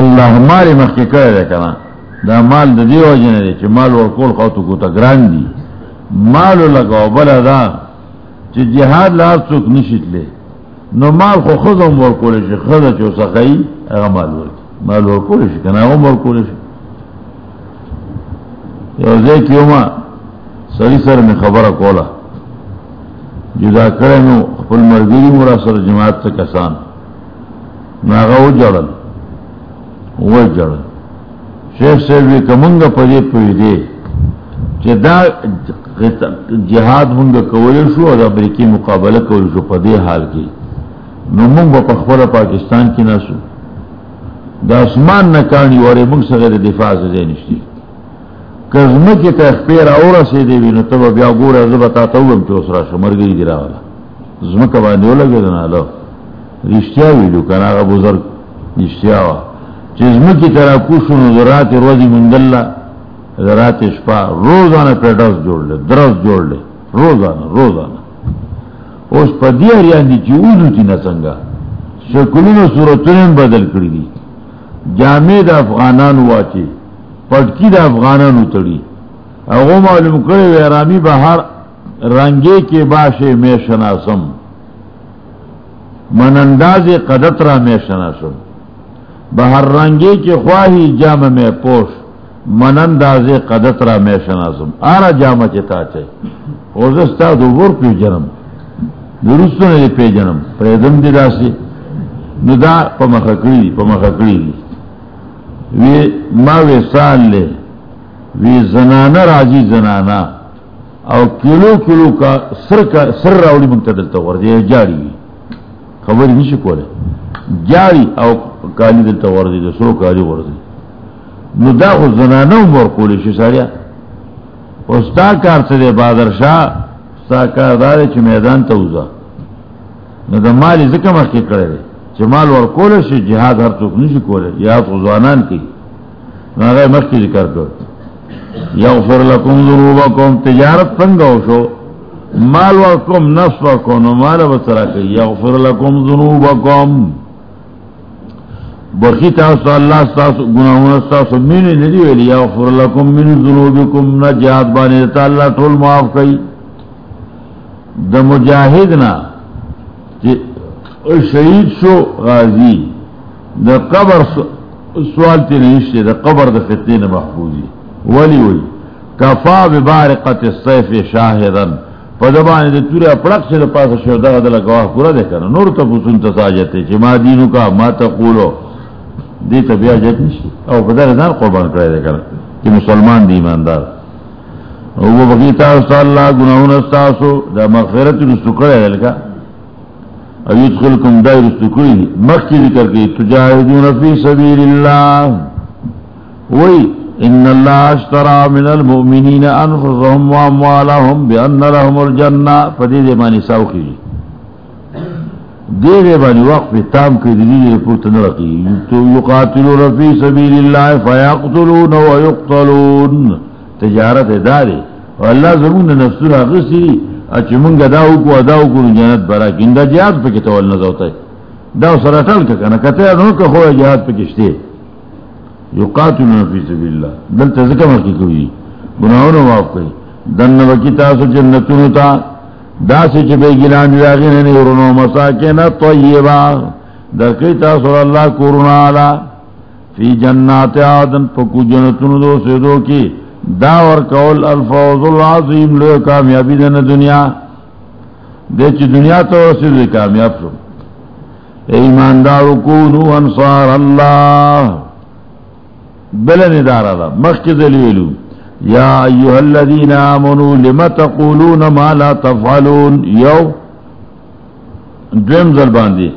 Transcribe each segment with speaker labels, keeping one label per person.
Speaker 1: اللہ ہمارے مخ کے کرے دے کنا. دا مال دا دیو جنے دے چی مال ورکول خوتو کو تا گران دی. مالو لگاو، بلا دا چی جہاد لار چوک نشید لے. نو مال خو خودم ورکول شی خدا چو سخی اگا مال ورکی. مال ورکول شی، کنا اگا ورکول شی. یو زی کیو ما سری سر میں خبر کولا. جدا کرے نو، خپل مرگیری مرا سر جماعت تا کسان. ناغا او جڑل وہ جڑل شیخ صاحب یہ کمنگا پدے پوی دے چی دا جہاد منگا کولی شو اور امریکی مقابلہ کولی شو پدے حال کی۔ نو منگ با پخبر پاکستان کی ناسو دا اسمان نکانی وارے منگ سغیر دفاع سے دے نشتی۔ کزمکی تا اخپیر اورا سے دے بھی نو تبا بیا گورا زبتا تاویم چو سرا شو مرگری دی راولا زمکا باندیو لگے دنا لو رشتیا ویلو کنا آغا بزرگ رشتیا وا چیزمو کی طرح پوشن ذرات روزی مندلہ ذرات شپا روزانہ پہ جوڑ لے درس جوڑ لے روزانہ روزانہ اس پا دی اریان دی چی اوزو تی نسنگا شکلون صورتون بدل کری دی. جامع دا افغانان واچی، پٹکی دا افغانان تڑی. اگو معلوم کرے ویرامی بہار رنگے کے باشے میں شناسم من انداز قدت را میں شناسم بہر رنگی کی خواہی جام میں پوش، من انداز قدت را میں شناسم. آرا جام چتا چاہی اوزستا دو پی جنم درستو نے پی جنم پریدم دی راسی ندا پا مخکری دی پا مخکری دی. وی ما وی سال لے وی زنانا راجی زنانا او کلو کلو کا سر کا سر راوڑی منگتا دلتا وردی جاری وی. خبر نہیں کولے جاری او کالی دلتا وردی دا سرو کالی وردی. نو دا خو زنانو مور کولی شی ساریا. او ستا کار سدے بادر شاہ ستا کار دارے چی میدان تا اوزا. نو دا مالی زکا مخی کرے دے. چی مال ور کولی شی، جہاد ہر توک نشی کولے جہاد خو زوانان کی. نو اگر مخی ذکر کر. یغفر لکم ذروبکم تجارت پنگاو شو. مال وکم نفس وکم مال بسرا کہ یغفر لکم ذنوبکم. بخی تاسو اللہ ستاسو گناہون ستاسو مینی ندی ویلی یغفر لکم من ذنوبکم نا جہاد بانی دیتا اللہ ٹول معاف کئی۔ دا مجاہدنا جی، شہید شو غازی، دا قبر سوال تی نشتے دا قبر دا فتنین محفوظی۔ ولی ولی، کفا ببارقت السیف شاہدن۔ پدبانی دے توری اپڑک سے پاس شو، دا دل گواہ پورا دے کرنا نور تا پوسن تا ساجتے، چی ما دینو کا، ما تا قولو دی تا بیا جت نشی او پدر دان قربان کرے دے کرنا کہ مسلمان دی ایماندار. او وہ بقی تاستا اللہ گناہون استاسو، دا مغفرت رستو کرے دے لکا. او یدخلکم دائی رستو کری مخی ذکر کی، تجاہدون فی سبیل اللہ وہی ان اللہ اشترا من المؤمنین انفسهم واموالهم بان لهم الجنہ. فدی دے معنی ساوخی دے دے معنی وقت تام کی دی دے پورت نرقی یقاتلون فی سبیل اللہ فیقتلون ویقتلون تجارت دارے۔ واللہ زمون نفسنا غسی اچھ منگا داو کو اداو کو جنت برا کندہ جہاد پہ کتا والنہ زوتا ہے۔ داو سرطل کا کنا کتا ہے نوکا خواه جہاد پہ کشتے۔ یقاتلون فی سبیل اللہ دل تذکر مرکی کوئی۔ گناہوں نے معاف کئی۔ دن وکی تاسو جنتون تا۔ دا سے چبے گلان دی جاگین نے ورنو مساکین طیبا در کئی تاسو اللہ کورونا علا فی جنات آدن پکو جنتون دو سیدو کی داور کول الفوض العظیم لو کامیابی دن دنیا. دے چی دنیا تو سیدو کامیاب شو. ایماندارو، کونو انصار اللہ بلن دارا دا مخک دلیلو یا ایوہ الذین آمنوا لما تقولون ما لا تفعلون؟ یو. دویم ظلبان دی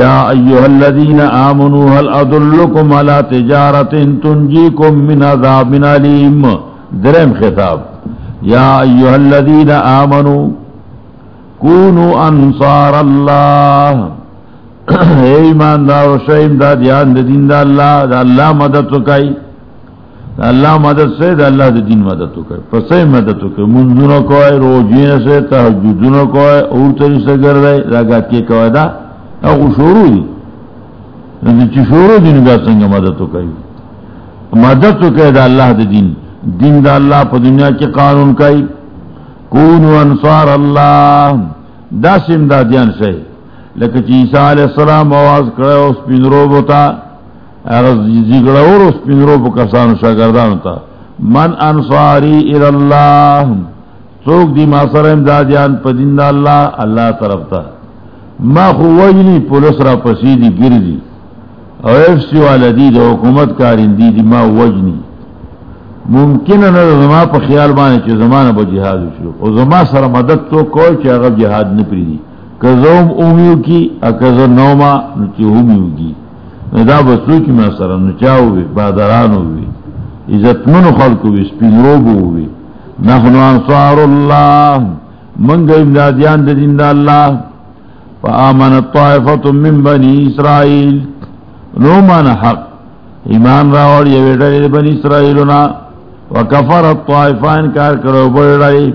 Speaker 1: یا ایوہ الذین آمنوا هل ادلکم على تجارت تنجیکم من عذاب من علیم؟ درم خطاب. یا ایوہ الذین آمنوا کونوا انصار اللہ. اے ایمان دا و شایم دا دیان دا دین دا اللہ دا اللہ مدد سکائی اللہ مدد سے، دا اللہ دا دین مدد سکائی پسی مدد سکائی منزونو کوئی روجین سے تحجدونو کوئی اور تری سے گر رہے دا گاتی کوئی دا۔ او شورو دی۔ شورو دین بیا سنگ مدد تو کئی مدد تو کہہ دا اللہ دا دین۔ دین دا اللہ پا دنیا کی قانون کئی کونو انصار اللہ۔ دا سم دیان سے لیکن چیسا علیہ السلام آواز کرے، اس پین رو بوتا اگر زیگڑا اور اس پین رو کسانو شاگردانو تا من انصاری الاللہ سوک دی ما سر امدادیان پا دین دا اللہ اللہ طرف تا ما خو وجنی پولس را پسیدی گردی او ایف سی والا دی دا حکومت کارین دی دی ما وجنی ممکن ہے نا زما پا خیال بانے چی زمان با جہاد شروع او زما سر مدد تو کوئی چی اگر جہاد نپری دی کزوم اومیو کی اکه اکزو نوما نو نچی اومیو کی دا بسو کی میں سر نچاو بی بادرانو بی عزت منو خلقو بی سپین روبو بی نحن انصار اللہ منگا امدادیان دا دین دا اللہ فا فآمن الطائفت من بنی اسرائیل. نومان حق. ایمان راوڑ یہ بیٹا بنی اسرائیلنا وکفر الطائفان کار کرو بڑھائی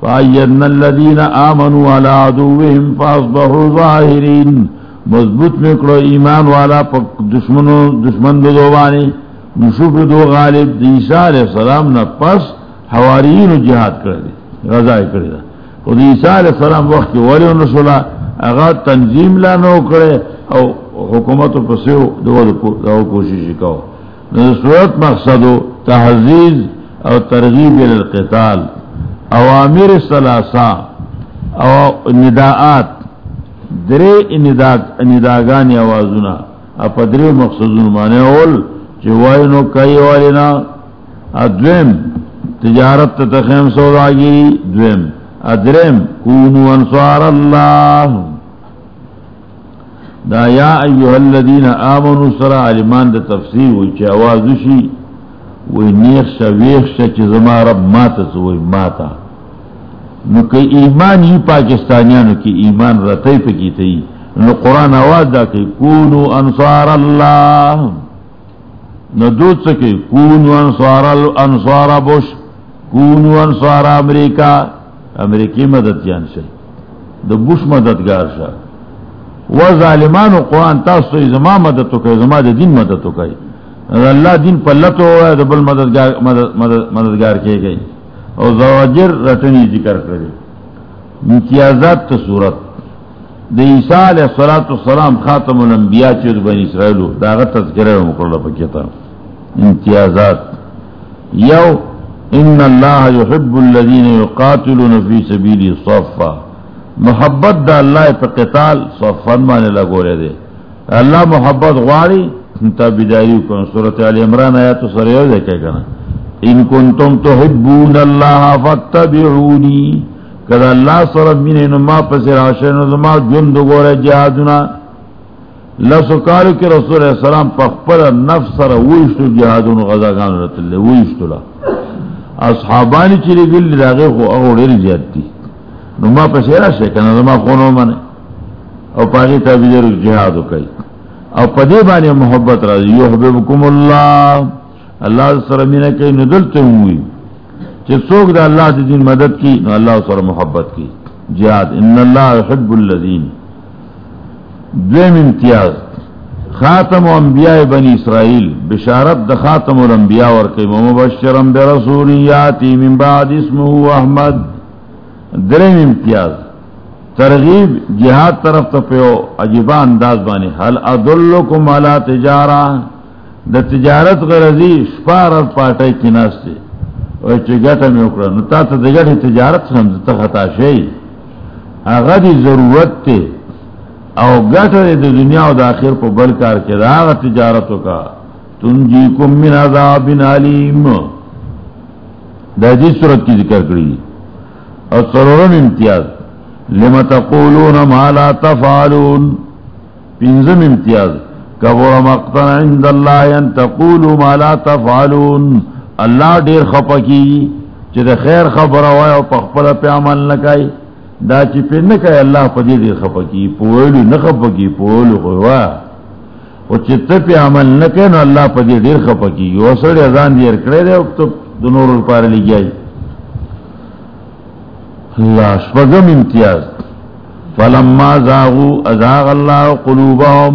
Speaker 1: فآیدنا الذین آمنوا على عدوهم فاصبحوا ظاہرین مضبوط مکڑو ایمان والا پا دشمنو دشمن دو دوبانی نشوف دو غالب دیسا علیہ السلام نا پس حواریین جہاد کردی، غزائی کردی خود عیسیٰ علیہ السلام وقت کی ولی نسولا اغا تنظیم لا نو کرے، او حکومت پسیو دو دو کوشش کاؤ صورت مقصد تحزیز او ترغیب القتال، اوامر سلاسا او نداعات درے نداگانی آوازونا اپا درے مقصدون مانے اول چوائی نو کئی والینا ادویم تجارت تخیم سوداگیری دویم ادریم کونو انصار اللہ دا یا ایوہ الذین آمنوا سرا علمان دا تفسیر وی چی آوازو شی وی نیخ شا ویخ شا چی زما رب ماتا سو وی ماتا نو که ایمان ہی پاکستانیانو کی ایمان رتی پا کی تی نو قرآن آواز دا کہ کونو انصار اللہ. نو دوت سکی کونو انصار, انصار بوش کونو انصار امریکا. امریکی مدد جان شا دا بوش مددگار شا و ظالمان و قرآن تاسو زما مدد تو کئی زما دا دین مدد تو کئی اللہ دین پلتو ہوا ہے دا بل مددگار, مدد مدد مددگار کیے گئی اور زواجر رٹنی ذکر کرے۔ امتیازات تا صورت۔ دا عیسیٰ علیہ السلام خاتم الانبیاء چید بنی اسرائیلو دا غت تذکرہ رو مکرلہ پکیتا امتیازات۔ یو، ان اللہ يحب الذين يقاتلون في سبيل صفا۔ محبت دا اللہ پہ قتال صفن مانے لگو رہے دے اللہ محبت غواری تابداری کو سورت علی عمران آیا تو سریو دے کہ کنا؟ ان کنتم تحبون اللہ فاتبعونی. کدا اللہ سر من انما پس راشن زما جند گو رہے جہادنا لسو کالو کی رسول علیہ السلام پخپل نفس سر ویشتو جہادون غزاگان رت اللہ ویشتو لہ اصحابانی چلی گل داغه خو هغه ډیر زیات دي نو ما په سیرا شه کنه ما خو نو او پاګی ته بیر جهاد وکي او په دې باندې محبت راځي یو حببکم الله الله سره مینه کوي نو دلته وي چې څوک دین مدد کی، نو الله سره محبت کی۔ جهاد ان الله يحب الذين ذم امتیاز۔ خاتم انبیاء بنی اسرائیل، بشارت د خاتم الانبیاء ورکی مبشرا برسول یاتی من بعد اسمه احمد۔ درم امتیاز۔ ترغیب جہاد طرف تو پیو عجیبہ انداز بانی۔ حل ادلکم علا تجارہ؟ د تجارت غرضی شپار پاٹای کناستے او چې ګټه مې وکړه. نو تا ته د ګټې تجارت سم ته خطا شي هغه دی ضرورت ته او گٹر د دنیا او د اخر په بل کار کې دا تجارت کا تنجی کم من عذاب علیم. دا دې صورت کی ذکر کړی او سرورم امتیاز. لم تقولون ما لا تفعلون. پنځم امتیاز. کبر مقتا عند الله ان تقولوا ما لا تفعلون. الله ډیر خپکی چې د خیر خبره وای او په خپل عمل نه کوي دا چې په نه کوي الله په دې دې خپکی پوهلو نه خپکی پوهلو خو او چې ته په عمل نه کوي نو الله په دې ډیر خپکی یو سره ځان دې کړې ده او ته د نور لپاره لګیای الله شپږم امتیاز. فلما زاغوا ازاغ الله قلوبهم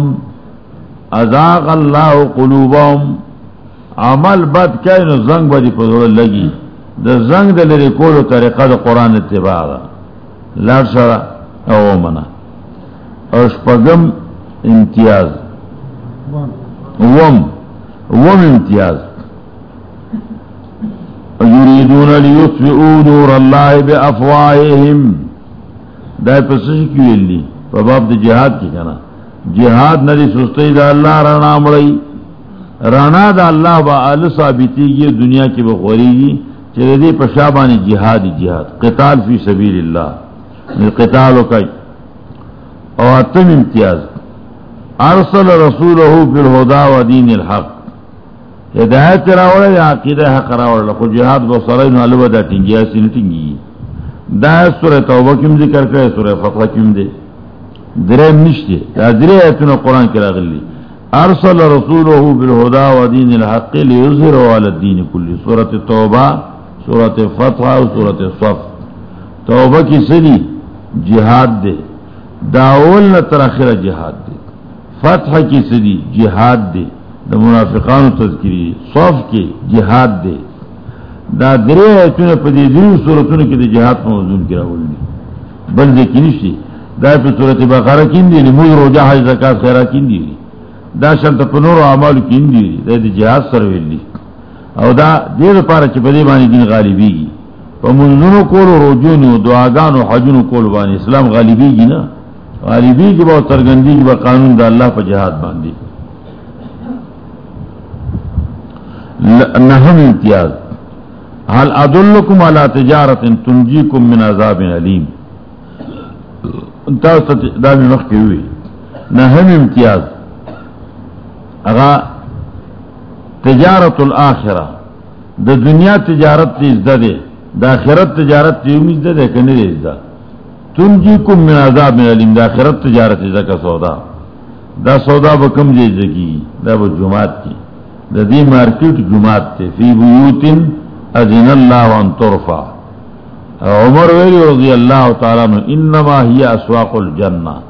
Speaker 1: ازاق اللہ قلوبهم عمل بد کئی نو زنگ بدی پزور لگی. دا زنگ دا لری کولو طریقہ دا قرآن اتباع دا. لار شرا او منا. اور شپگم امتیاز. وم. وم امتیاز. یریدون لیطفئو نور اللہ بے افواہم دا پسش کیوئی لی. باب دا جہاد کی کنا. جہاد ندی سستی دا اللہ رانا مڑی رانا دا اللہ با آل ثابتی گی دنیا کی بخوری گی، چلے دی پشابانی جہاد جہاد. قتال فی سبیل اللہ. قتال کئی. او اتم امتیاز. ارسل رسولہ بالہدا و دین الحق. ہدایت راوڑے یا عقیدہ حق راوڑے لکھو جہاد با سرائی علوہ دا ٹنگی ایسی نٹنگی دا سورہ توبہ کم ذکر کرے، سورہ فتح کم دے. درے نشتے، دا درے ایتنا قرآن کرا غلی ارسل رسولہ بالہدا و دین الحق لیظہر والا الدین کلی. سورت توبہ سورت فتح و سورت صف. توبہ کی سری جہاد دے. داول نتراخر جہاد دے. فتح کی سری جہاد دے. دا منافقان تذکری. صف کے جہاد دے. دا درے ایتنا پدی دیو سورتون کی دا جہاد موضوع کی راول دی بل دے کی نشتی دا پہ صورت بقارہ کین دی موز روجہ حج زکاة خیرہ کین دی دا شانت پنور و عمال کین دی دا دی جہاد سرویل دی او دا دیر پارا چی پدی بانی دین غالبی گی۔ پا منزنو کول و روجون و دعاگان کول بانی اسلام غالبی گی نا۔ غالبی گی با سرگندی گی با قانون دا اللہ پا جہاد باندی۔ نحم امتیاز۔ حال ادلکم علا تجارت تنجیکم من عذاب علیم۔ دامی وقت کی ہوئی نحم امتیاز. اگا تجارت الاخرہ دا دنیا تجارت تی ازدہ دے دا آخرت تجارت تی امی ازدہ دے کنی دے ازدہ تنجیکم من عذاب من علیم دا آخرت تجارت ازدہ کا سودا. دا سودا با کم دے ازدگی دا با جماعت کی دا دی مارکیٹ جماعت تے فی بیوتن اذن اللہ وان ترفع. عمر ویلی رضی اللہ تعالیٰ عنہ، انما ہی اسواق الجنہ۔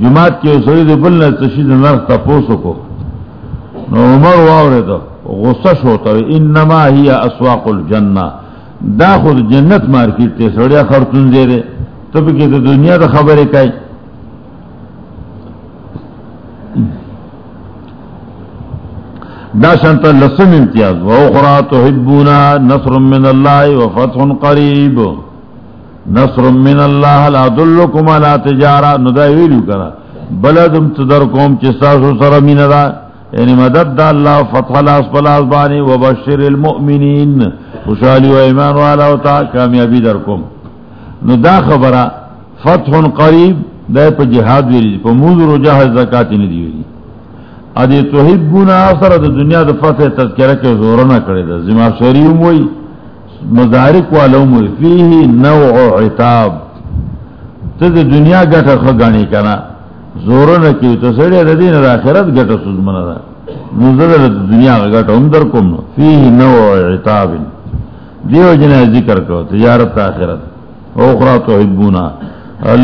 Speaker 1: جماعت کے اسوری دے بلنے تشید نرخ تا پوسو کو۔ نو عمر واوری دا غصش ہوتا ہے انما ہی اسواق الجنہ۔ دا خود جنت مارکیٹ تے سڑیا خرطن دے دے تب کہ دنیا دا خبر کئی۔ دا شانت لسم امتیاز. و اخرى تحبونا نصر من اللہ و فتح قریب. نصر من اللہ لا دلکم لا تجارا. ندائی ویلیو کنا. بلدم تدرکم چستاسو سر من دا. یعنی مدد دا اللہ فتح لاس پلاس بانی و بشر المؤمنین. خوشالی و ایمان والا و تا کامیابی درکم ندا خبرہ فتح قریب دا پا جہاد ویلی پا موزر و جہاز زکاتی ندی ویلی. ادی توحبون اثر د دنیا د فتح تذکرہ کے زور نہ کرے دا زما شریعم وئی مدارک والوں وئی فيه نوع عتاب. ته د دنیا ګټه خو غانی کنا زور نہ کی تو سړی د دین د اخرت ګټه سود منه دا نو زړه د دنیا ګټه هم در کوم فيه نوع عتاب. دیو جن ذکر کو تجارت اخرت اخرى توحبون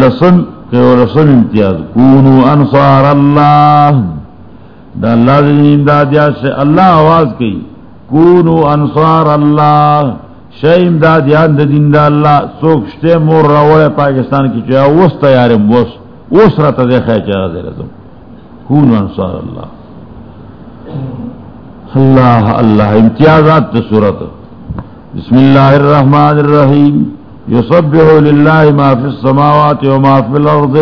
Speaker 1: لسن کہ رسول امتیاز. کونوا انصار اللہ دا اللہ دی امدادیات سے اللہ آواز کی، کونو انصار اللہ شہ امدادیات دا دین دا اللہ سوکشتے مور روڑے پاکستان کی چاہا وس تیارم وس وس رتا دے خیچ چاہا دے رتم کونو انصار اللہ۔ اللہ اللہ، امتیازات تے صورت۔ بسم اللہ الرحمن الرحیم۔ یصبح للہ ما فی السماوات و ما فی الارض۔